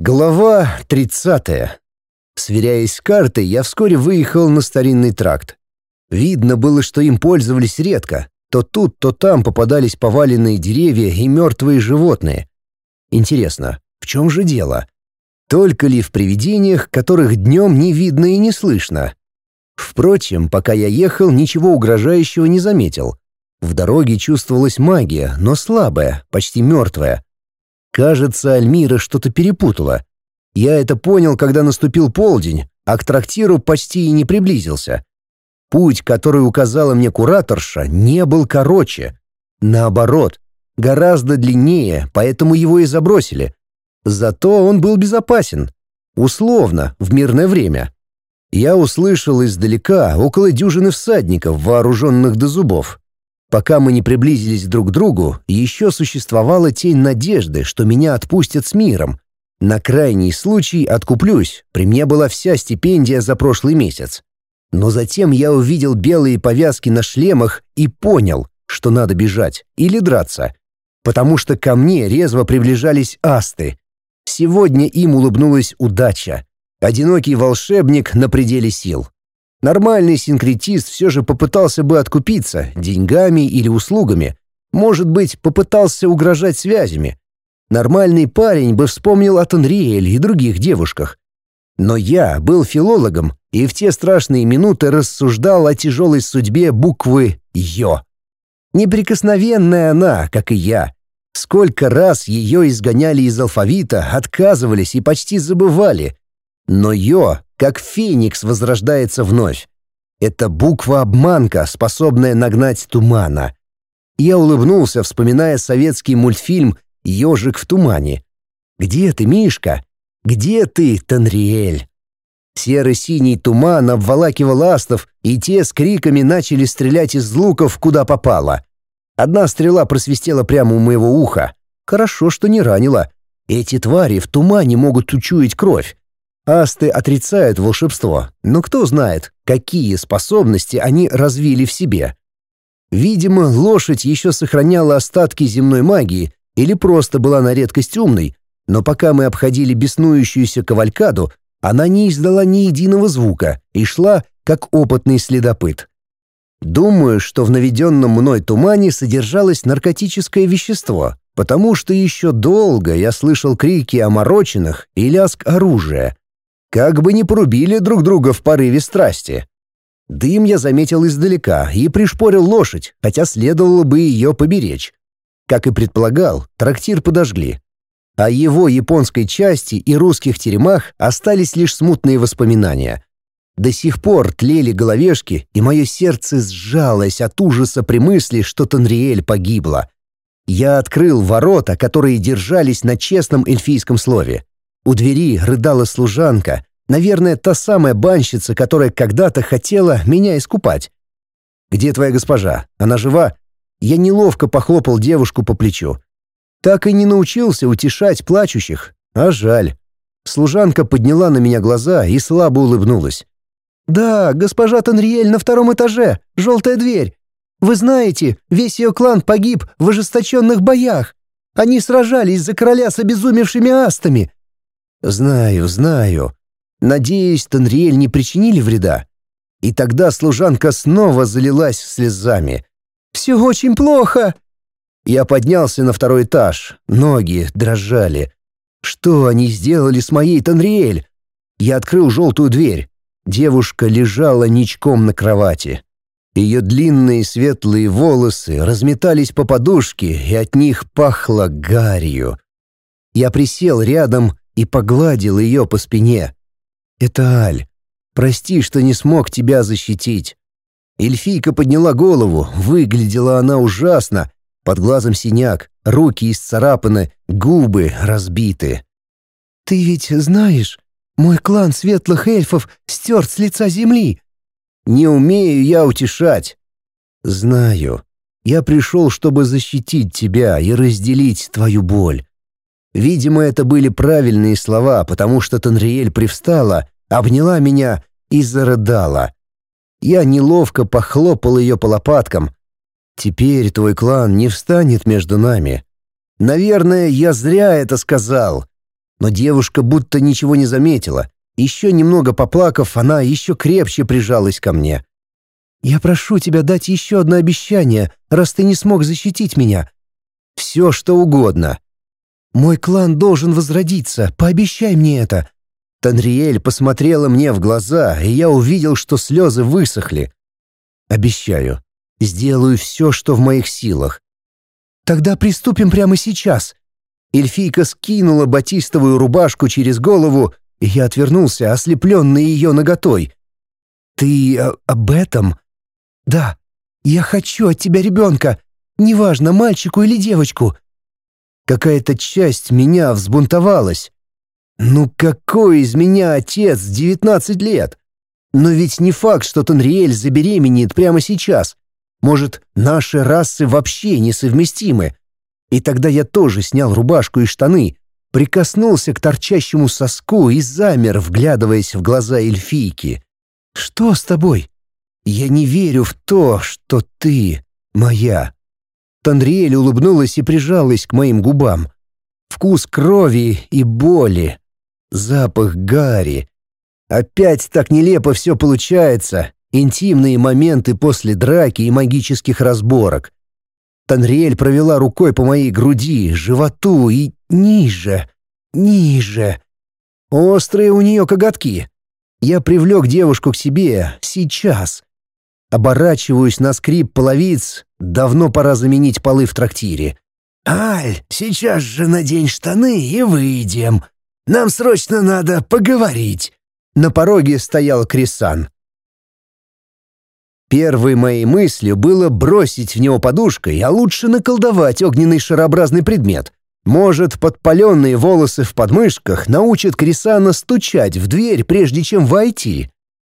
Глава 30. Сверяясь с картой, я вскоре выехал на старинный тракт. Видно было, что им пользовались редко. То тут, то там попадались поваленные деревья и мертвые животные. Интересно, в чем же дело? Только ли в привидениях, которых днем не видно и не слышно? Впрочем, пока я ехал, ничего угрожающего не заметил. В дороге чувствовалась магия, но слабая, почти мертвая. Кажется, Альмира что-то перепутала. Я это понял, когда наступил полдень, а к трактиру почти и не приблизился. Путь, который указала мне кураторша, не был короче. Наоборот, гораздо длиннее, поэтому его и забросили. Зато он был безопасен. Условно, в мирное время. Я услышал издалека около дюжины всадников, вооруженных до зубов. Пока мы не приблизились друг к другу, еще существовала тень надежды, что меня отпустят с миром. На крайний случай откуплюсь, при мне была вся стипендия за прошлый месяц. Но затем я увидел белые повязки на шлемах и понял, что надо бежать или драться, потому что ко мне резво приближались асты. Сегодня им улыбнулась удача. Одинокий волшебник на пределе сил. Нормальный синкретист все же попытался бы откупиться деньгами или услугами. Может быть, попытался угрожать связями. Нормальный парень бы вспомнил о Танриэль и других девушках. Но я был филологом и в те страшные минуты рассуждал о тяжелой судьбе буквы «Ё». Неприкосновенная она, как и я. Сколько раз ее изгоняли из алфавита, отказывались и почти забывали. Но «Ё» как феникс возрождается вновь. Это буква-обманка, способная нагнать тумана. Я улыбнулся, вспоминая советский мультфильм «Ежик в тумане». «Где ты, Мишка? Где ты, Танриэль?» Серо-синий туман обволакивал астов, и те с криками начали стрелять из луков, куда попало. Одна стрела просвистела прямо у моего уха. Хорошо, что не ранила. Эти твари в тумане могут учуять кровь. Асты отрицают волшебство, но кто знает, какие способности они развили в себе. Видимо, лошадь еще сохраняла остатки земной магии или просто была на редкость умной, но пока мы обходили беснующуюся кавалькаду, она не издала ни единого звука и шла, как опытный следопыт. Думаю, что в наведенном мной тумане содержалось наркотическое вещество, потому что еще долго я слышал крики о морочинах и лязг оружия, как бы не порубили друг друга в порыве страсти. Дым я заметил издалека и пришпорил лошадь, хотя следовало бы ее поберечь. Как и предполагал, трактир подожгли. О его японской части и русских теремах остались лишь смутные воспоминания. До сих пор тлели головешки, и мое сердце сжалось от ужаса при мысли, что Танриэль погибла. Я открыл ворота, которые держались на честном эльфийском слове. У двери рыдала служанка, наверное, та самая банщица, которая когда-то хотела меня искупать. «Где твоя госпожа? Она жива?» Я неловко похлопал девушку по плечу. Так и не научился утешать плачущих, а жаль. Служанка подняла на меня глаза и слабо улыбнулась. «Да, госпожа Танриэль на втором этаже, желтая дверь. Вы знаете, весь ее клан погиб в ожесточенных боях. Они сражались за короля с обезумевшими астами. «Знаю, знаю. Надеюсь, Танриэль не причинили вреда?» И тогда служанка снова залилась слезами. «Все очень плохо!» Я поднялся на второй этаж, ноги дрожали. Что они сделали с моей Танриэль? Я открыл желтую дверь. Девушка лежала ничком на кровати. Ее длинные светлые волосы разметались по подушке, и от них пахло гарью. Я присел рядом и погладил ее по спине. «Это Аль. Прости, что не смог тебя защитить». Эльфийка подняла голову, выглядела она ужасно. Под глазом синяк, руки исцарапаны, губы разбиты. «Ты ведь знаешь, мой клан светлых эльфов стерт с лица земли». «Не умею я утешать». «Знаю. Я пришел, чтобы защитить тебя и разделить твою боль. Видимо, это были правильные слова, потому что Танриэль привстала, обняла меня и зарыдала. Я неловко похлопал ее по лопаткам. «Теперь твой клан не встанет между нами». Наверное, я зря это сказал. Но девушка будто ничего не заметила. Еще немного поплакав, она еще крепче прижалась ко мне. «Я прошу тебя дать еще одно обещание, раз ты не смог защитить меня. Все, что угодно. Мой клан должен возродиться, пообещай мне это». Танриэль посмотрела мне в глаза, и я увидел, что слезы высохли. «Обещаю, сделаю все, что в моих силах». «Тогда приступим прямо сейчас». Эльфийка скинула батистовую рубашку через голову, и я отвернулся, ослепленный ее наготой. «Ты а, об этом?» «Да, я хочу от тебя ребенка, неважно, мальчику или девочку». Какая-то часть меня взбунтовалась. «Ну какой из меня отец в девятнадцать лет? Но ведь не факт, что Танриэль забеременеет прямо сейчас. Может, наши расы вообще несовместимы. И тогда я тоже снял рубашку и штаны, прикоснулся к торчащему соску и замер, вглядываясь в глаза эльфийки. «Что с тобой? Я не верю в то, что ты моя». Тандриэль улыбнулась и прижалась к моим губам. Вкус крови и боли. Запах гари. Опять так нелепо все получается. Интимные моменты после драки и магических разборок. Танриэль провела рукой по моей груди, животу и ниже, ниже. Острые у нее коготки. Я привлек девушку к себе сейчас. Оборачиваюсь на скрип половиц. Давно пора заменить полы в трактире. «Аль, сейчас же надень штаны и выйдем. Нам срочно надо поговорить». На пороге стоял Крисан. Первой моей мыслью было бросить в него подушкой, а лучше наколдовать огненный шарообразный предмет. Может, подпаленные волосы в подмышках научат Крисана стучать в дверь, прежде чем войти.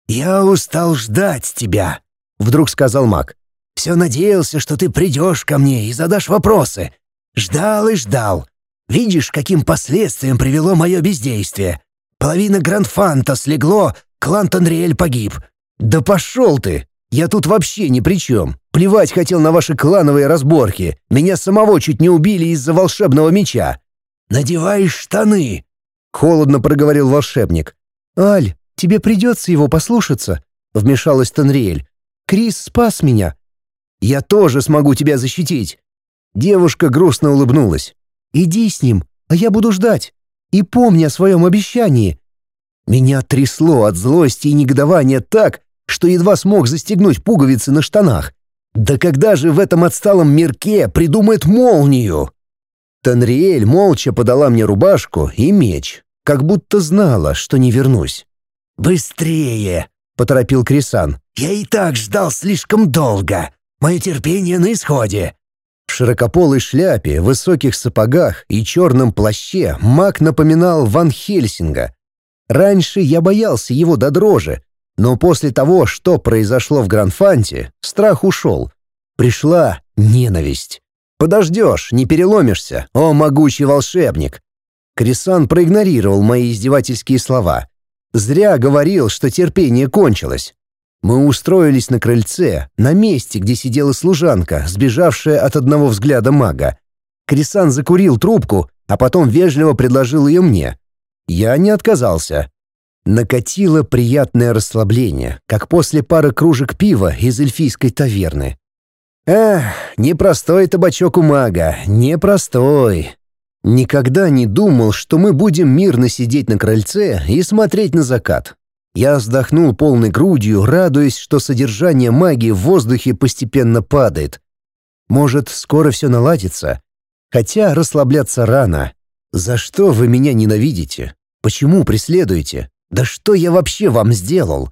«Я устал ждать тебя», — вдруг сказал маг. «Все надеялся, что ты придешь ко мне и задашь вопросы. Ждал и ждал. Видишь, каким последствиям привело мое бездействие. Половина Грандфанта слегло, клан Танриэль погиб. Да пошел ты!» Я тут вообще ни при чем. Плевать хотел на ваши клановые разборки. Меня самого чуть не убили из-за волшебного меча. Надевай штаны!» — холодно проговорил волшебник. «Аль, тебе придется его послушаться», — вмешалась Танриэль. «Крис спас меня. Я тоже смогу тебя защитить». Девушка грустно улыбнулась. «Иди с ним, а я буду ждать. И помни о своем обещании». Меня трясло от злости и негодования так, что едва смог застегнуть пуговицы на штанах. Да когда же в этом отсталом мирке придумает молнию? Танриэль молча подала мне рубашку и меч, как будто знала, что не вернусь. «Быстрее!» — поторопил Крисан. «Я и так ждал слишком долго. Мое терпение на исходе». В широкополой шляпе, высоких сапогах и черном плаще маг напоминал Ван Хельсинга. Раньше я боялся его до дрожи, но после того, что произошло в Гранфанте, страх ушел. Пришла ненависть. Подождешь, не переломишься, о могучий волшебник. Крисан проигнорировал мои издевательские слова. Зря говорил, что терпение кончилось. Мы устроились на крыльце, на месте, где сидела служанка, сбежавшая от одного взгляда мага. Крисан закурил трубку, а потом вежливо предложил ее мне. Я не отказался. Накатило приятное расслабление, как после пары кружек пива из эльфийской таверны. Эх, непростой табачок у мага, непростой. Никогда не думал, что мы будем мирно сидеть на крыльце и смотреть на закат. Я вздохнул полной грудью, радуясь, что содержание магии в воздухе постепенно падает. Может, скоро все наладится? Хотя расслабляться рано. За что вы меня ненавидите? Почему преследуете? Да что я вообще вам сделал?»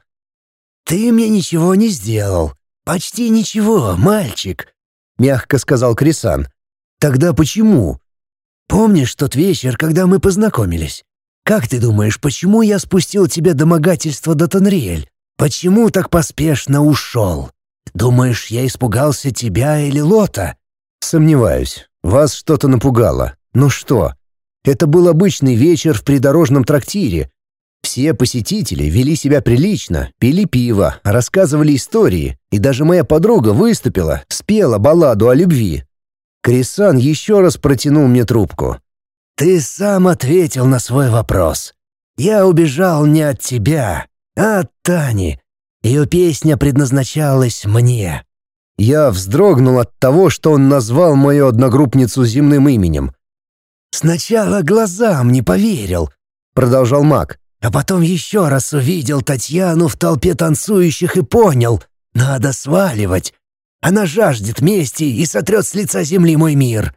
«Ты мне ничего не сделал. Почти ничего, мальчик», — мягко сказал Крисан. «Тогда почему?» «Помнишь тот вечер, когда мы познакомились? Как ты думаешь, почему я спустил тебя домогательство до Танриэль? Почему так поспешно ушел? Думаешь, я испугался тебя или Лота?» «Сомневаюсь. Вас что-то напугало. Ну что? Это был обычный вечер в придорожном трактире, все посетители вели себя прилично, пили пиво, рассказывали истории, и даже моя подруга выступила, спела балладу о любви. Крисан еще раз протянул мне трубку. ты сам ответил на свой вопрос. Я убежал не от тебя, а от Тани. Ее песня предназначалась мне». Я вздрогнул от того, что он назвал мою одногруппницу земным именем. «Сначала глазам не поверил», — продолжал маг, «а потом еще раз увидел Татьяну в толпе танцующих и понял, надо сваливать. Она жаждет мести и сотрет с лица земли мой мир».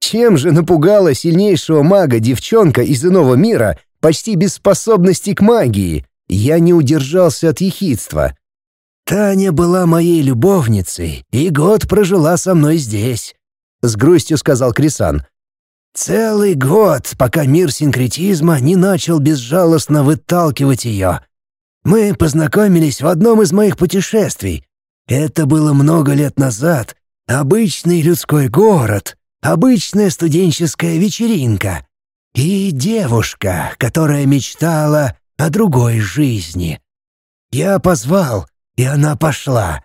Чем же напугала сильнейшего мага девчонка из иного мира, почти без способности к магии? Я не удержался от ехидства. «Таня была моей любовницей и год прожила со мной здесь», — с грустью сказал Крисан. «Целый год, пока мир синкретизма не начал безжалостно выталкивать ее. Мы познакомились в одном из моих путешествий. Это было много лет назад. Обычный людской город, обычная студенческая вечеринка. И девушка, которая мечтала о другой жизни. Я позвал, и она пошла.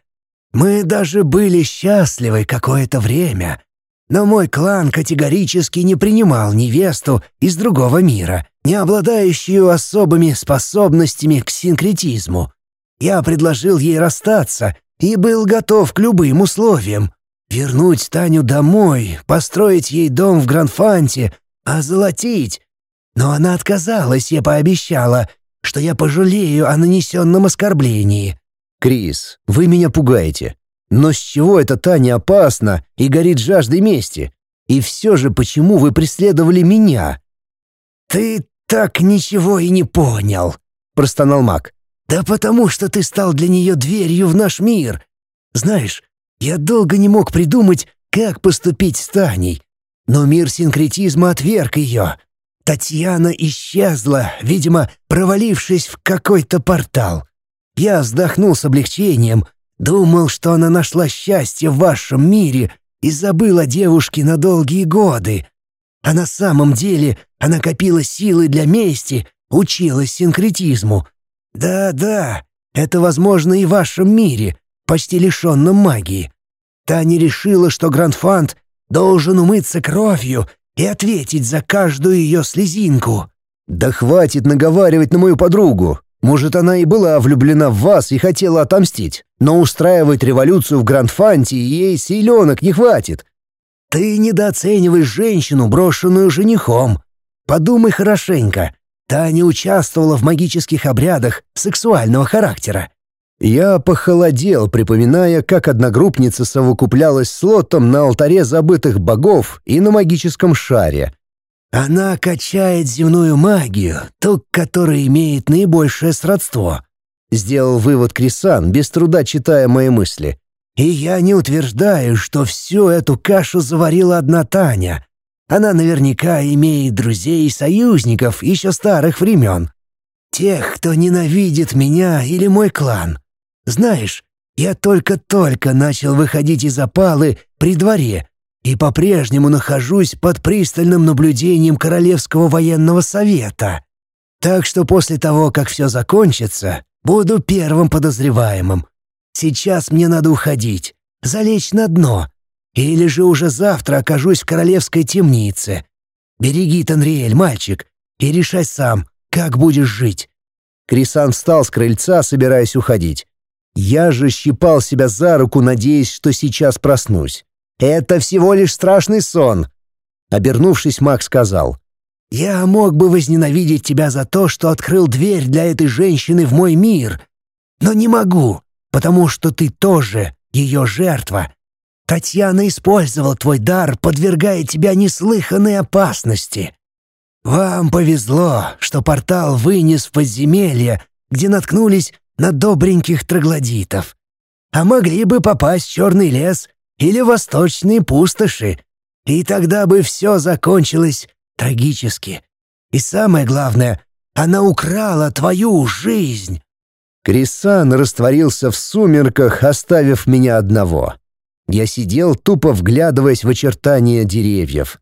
Мы даже были счастливы какое-то время. Но мой клан категорически не принимал невесту из другого мира, не обладающую особыми способностями к синкретизму. Я предложил ей расстаться и был готов к любым условиям. Вернуть Таню домой, построить ей дом в Гранфанте, озолотить. Но она отказалась и пообещала, что я пожалею о нанесенном оскорблении. «Крис, вы меня пугаете. Но с чего это Таня опасна и горит жаждой мести? И все же почему вы преследовали меня?» «Ты так ничего и не понял», — простонал маг. «Да потому что ты стал для нее дверью в наш мир. Знаешь, я долго не мог придумать, как поступить с Таней. Но мир синкретизма отверг ее. Татьяна исчезла, видимо, провалившись в какой-то портал. Я вздохнул с облегчением, думал, что она нашла счастье в вашем мире и забыла девушке на долгие годы. А на самом деле она копила силы для мести, училась синкретизму. Да-да, это возможно и в вашем мире, почти лишенном магии. Таня решила, что Грандфант должен умыться кровью и ответить за каждую ее слезинку. «Да хватит наговаривать на мою подругу. Может, она и была влюблена в вас и хотела отомстить, но устраивать революцию в Грандфанте ей силенок не хватит. Ты недооцениваешь женщину, брошенную женихом. Подумай хорошенько. Таня участвовала в магических обрядах сексуального характера. Я похолодел, припоминая, как одногруппница совокуплялась с Лотом на алтаре забытых богов и на магическом шаре. Она качает земную магию, ту, которая имеет наибольшее сродство. Сделал вывод Крисан, без труда читая мои мысли. И я не утверждаю, что всю эту кашу заварила одна Таня. Она наверняка имеет друзей и союзников еще старых времен. Тех, кто ненавидит меня или мой клан. Знаешь, я только-только начал выходить из опалы при дворе и по-прежнему нахожусь под пристальным наблюдением Королевского военного совета. Так что после того, как все закончится, буду первым подозреваемым. Сейчас мне надо уходить, залечь на дно, или же уже завтра окажусь в королевской темнице. Береги, Танриэль, мальчик, и решай сам, как будешь жить». Крисан встал с крыльца, собираясь уходить. Я же щипал себя за руку, надеясь, что сейчас проснусь. Это всего лишь страшный сон. Обернувшись, Макс сказал. «Я мог бы возненавидеть тебя за то, что открыл дверь для этой женщины в мой мир, но не могу, потому что ты тоже ее жертва. Татьяна использовала твой дар, подвергая тебя неслыханной опасности. Вам повезло, что портал вынес в подземелье, где наткнулись на добреньких троглодитов. А могли бы попасть в черный лес или восточные пустоши, и тогда бы все закончилось трагически. И самое главное, она украла твою жизнь». Крисан растворился в сумерках, оставив меня одного. Я сидел, тупо вглядываясь в очертания деревьев.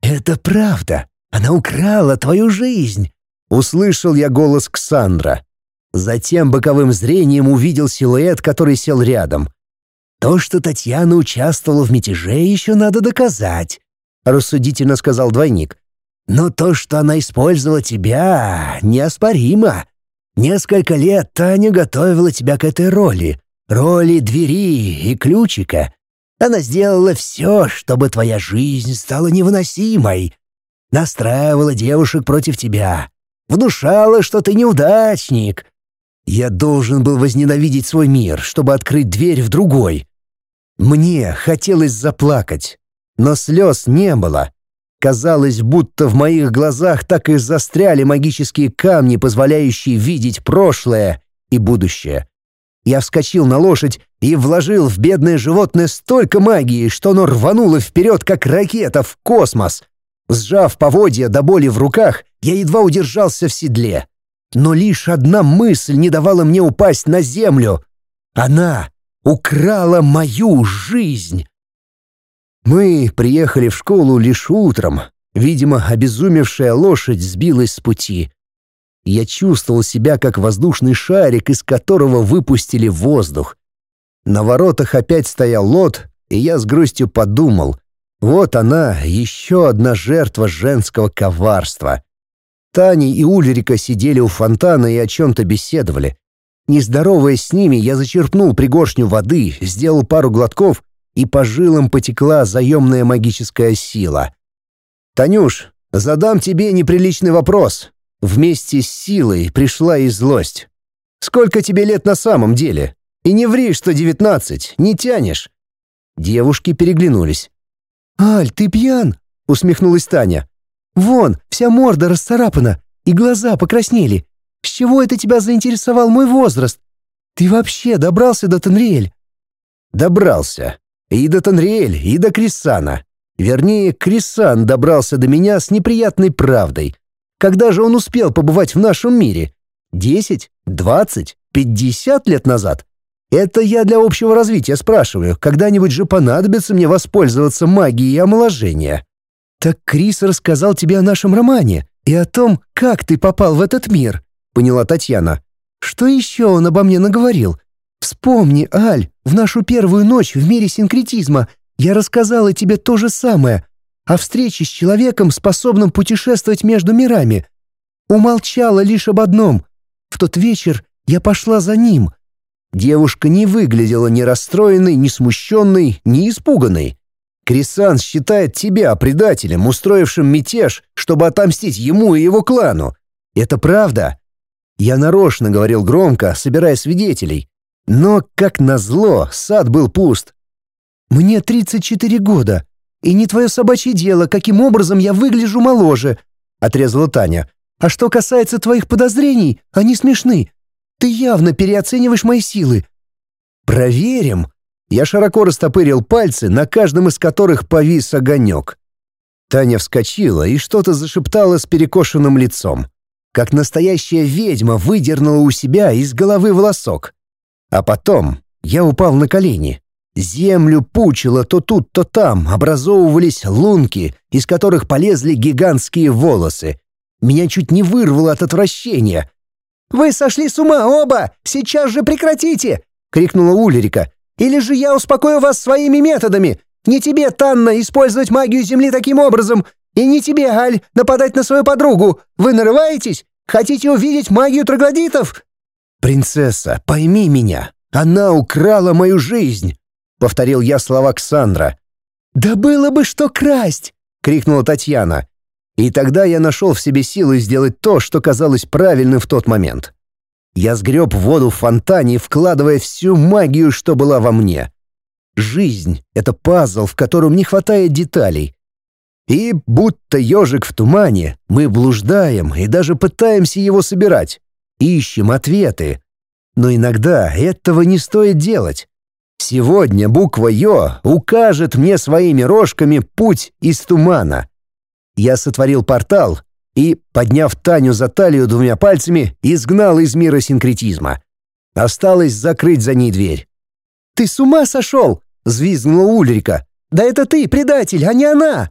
«Это правда. Она украла твою жизнь!» Услышал я голос Ксандра. Затем боковым зрением увидел силуэт, который сел рядом. То, что Татьяна участвовала в мятеже, еще надо доказать», — рассудительно сказал двойник. Но то, что она использовала тебя, неоспоримо. Несколько лет Таня готовила тебя к этой роли, роли двери и ключика. Она сделала все, чтобы твоя жизнь стала невыносимой. Настраивала девушек против тебя. Внушала, что ты неудачник. Я должен был возненавидеть свой мир, чтобы открыть дверь в другой. Мне хотелось заплакать, но слез не было. Казалось, будто в моих глазах так и застряли магические камни, позволяющие видеть прошлое и будущее. Я вскочил на лошадь и вложил в бедное животное столько магии, что оно рвануло вперед, как ракета, в космос. Сжав поводья до боли в руках, я едва удержался в седле. Но лишь одна мысль не давала мне упасть на землю. Она украла мою жизнь. Мы приехали в школу лишь утром. Видимо, обезумевшая лошадь сбилась с пути. Я чувствовал себя как воздушный шарик, из которого выпустили воздух. На воротах опять стоял лот, и я с грустью подумал. Вот она, еще одна жертва женского коварства. Таня и Ульрика сидели у фонтана и о чем-то беседовали. Не здороваясь с ними, я зачерпнул пригоршню воды, сделал пару глотков и по жилам потекла заемная магическая сила. «Танюш, задам тебе неприличный вопрос. Вместе с силой пришла и злость. Сколько тебе лет на самом деле? И не ври, что девятнадцать, не тянешь». Девушки переглянулись. «Аль, ты пьян?» — усмехнулась Таня. «Вон, вся морда расцарапана, и глаза покраснели. С чего это тебя заинтересовал мой возраст? Ты вообще добрался до Тенриэль?» «Добрался. И до Танриэль, и до Крисана. Вернее, Крисан добрался до меня с неприятной правдой. Когда же он успел побывать в нашем мире? Десять? Двадцать? Пятьдесят лет назад? Это я для общего развития спрашиваю. Когда-нибудь же понадобится мне воспользоваться магией омоложения. Так Крис рассказал тебе о нашем романе и о том, как ты попал в этот мир, поняла Татьяна. Что еще он обо мне наговорил? Вспомни, Аль, в нашу первую ночь в мире синкретизма я рассказала тебе то же самое о встрече с человеком, способным путешествовать между мирами. Умолчала лишь об одном. В тот вечер я пошла за ним. Девушка не выглядела ни расстроенной, ни смущенной, ни испуганной. Крисан считает тебя предателем, устроившим мятеж, чтобы отомстить ему и его клану. Это правда. Я нарочно говорил громко, собирая свидетелей. Но, как назло, сад был пуст. «Мне 34 года, и не твое собачье дело, каким образом я выгляжу моложе», — отрезала Таня. «А что касается твоих подозрений, они смешны. Ты явно переоцениваешь мои силы». «Проверим». Я широко растопырил пальцы, на каждом из которых повис огонек. Таня вскочила и что-то зашептала с перекошенным лицом. Как настоящая ведьма выдернула у себя из головы волосок. А потом я упал на колени. Землю пучило то тут, то там, образовывались лунки, из которых полезли гигантские волосы. Меня чуть не вырвало от отвращения. «Вы сошли с ума оба! Сейчас же прекратите!» — крикнула Ульрика. «Или же я успокою вас своими методами! Не тебе, Танна, использовать магию Земли таким образом! И не тебе, Аль, нападать на свою подругу! Вы нарываетесь? Хотите увидеть магию троглодитов?» «Принцесса, пойми меня, она украла мою жизнь!» — повторил я слова Ксандра. «Да было бы что красть!» — крикнула Татьяна. И тогда я нашел в себе силы сделать то, что казалось правильным в тот момент. Я сгреб воду в фонтане, вкладывая всю магию, что была во мне. Жизнь — это пазл, в котором не хватает деталей. И, будто ежик в тумане, мы блуждаем и даже пытаемся его собирать ищем ответы. Но иногда этого не стоит делать. Сегодня буква «Ё» укажет мне своими рожками путь из тумана. Я сотворил портал и, подняв Таню за талию двумя пальцами, изгнал из мира синкретизма. Осталось закрыть за ней дверь. «Ты с ума сошел!» — взвизгнула Ульрика. «Да это ты, предатель, а не она!»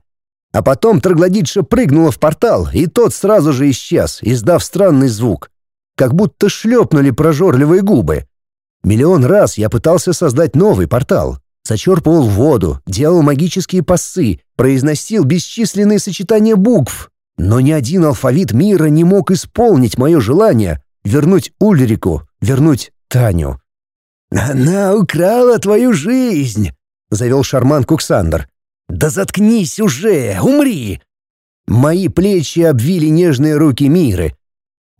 А потом троглодитша прыгнула в портал, и тот сразу же исчез, издав странный звук как будто шлепнули прожорливые губы. Миллион раз я пытался создать новый портал. Зачерпывал воду, делал магические пассы, произносил бесчисленные сочетания букв. Но ни один алфавит мира не мог исполнить мое желание вернуть Ульрику, вернуть Таню. «Она украла твою жизнь!» — завел шарман Куксандр. «Да заткнись уже! Умри!» Мои плечи обвили нежные руки Миры.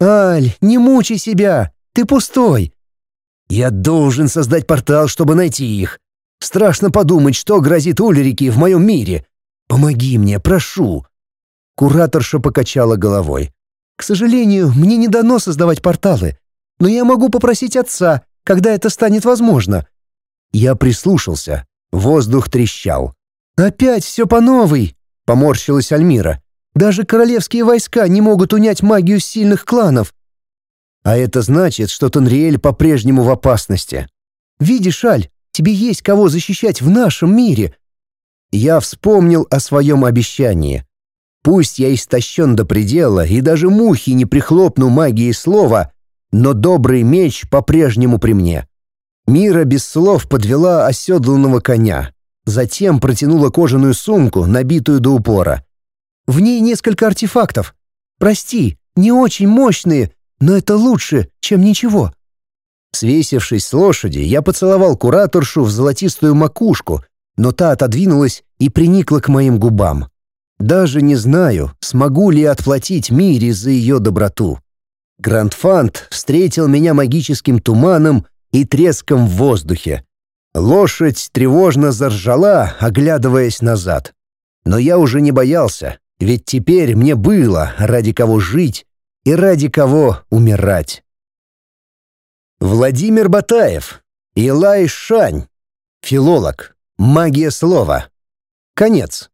«Аль, не мучай себя! Ты пустой!» «Я должен создать портал, чтобы найти их. Страшно подумать, что грозит Ульрике в моем мире. Помоги мне, прошу!» Кураторша покачала головой. «К сожалению, мне не дано создавать порталы, но я могу попросить отца, когда это станет возможно». Я прислушался. Воздух трещал. «Опять все по новой!» — поморщилась Альмира. «Даже королевские войска не могут унять магию сильных кланов». «А это значит, что Танриэль по-прежнему в опасности. Видишь, Аль, тебе есть кого защищать в нашем мире». Я вспомнил о своем обещании. Пусть я истощен до предела и даже мухи не прихлопну магией слова, но добрый меч по-прежнему при мне. Мира без слов подвела оседланного коня. Затем протянула кожаную сумку, набитую до упора. В ней несколько артефактов. Прости, не очень мощные, но это лучше, чем ничего. Свесившись с лошади, я поцеловал кураторшу в золотистую макушку, но та отодвинулась и приникла к моим губам. Даже не знаю, смогу ли отплатить Мире за ее доброту. Грандфант встретил меня магическим туманом и треском в воздухе. Лошадь тревожно заржала, оглядываясь назад. Но я уже не боялся, ведь теперь мне было ради кого жить и ради кого умирать. Владимир Батаев, Илай Шань, филолог, магия слова. Конец.